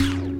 you